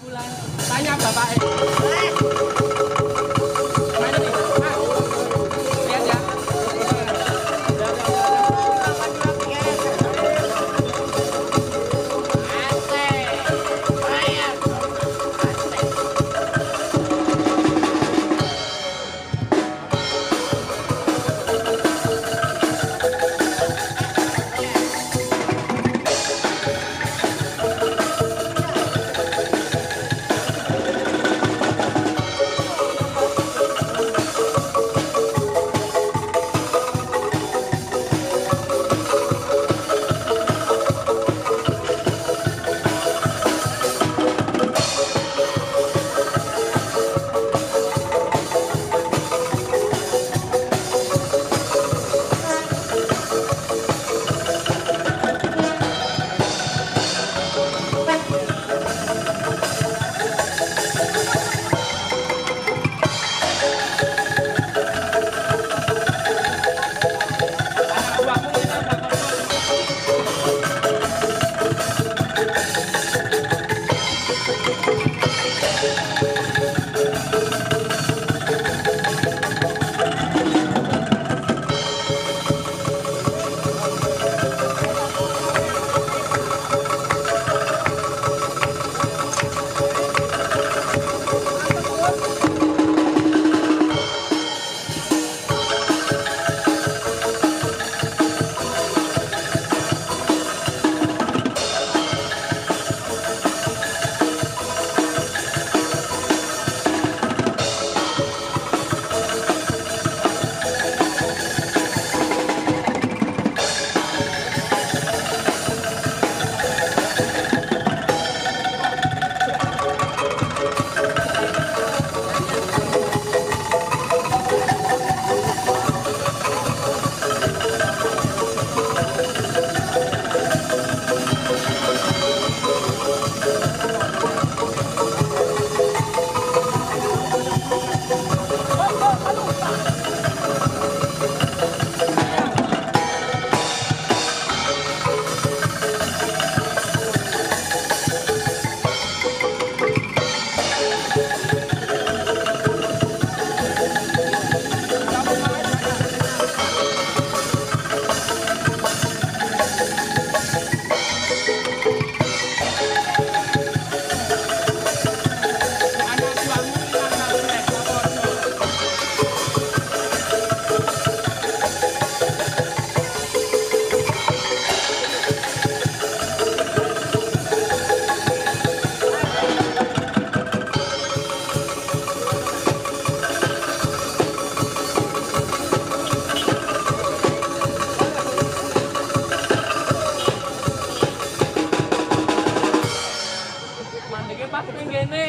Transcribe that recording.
bulan. Tanya bapaknya. Pas ning kene.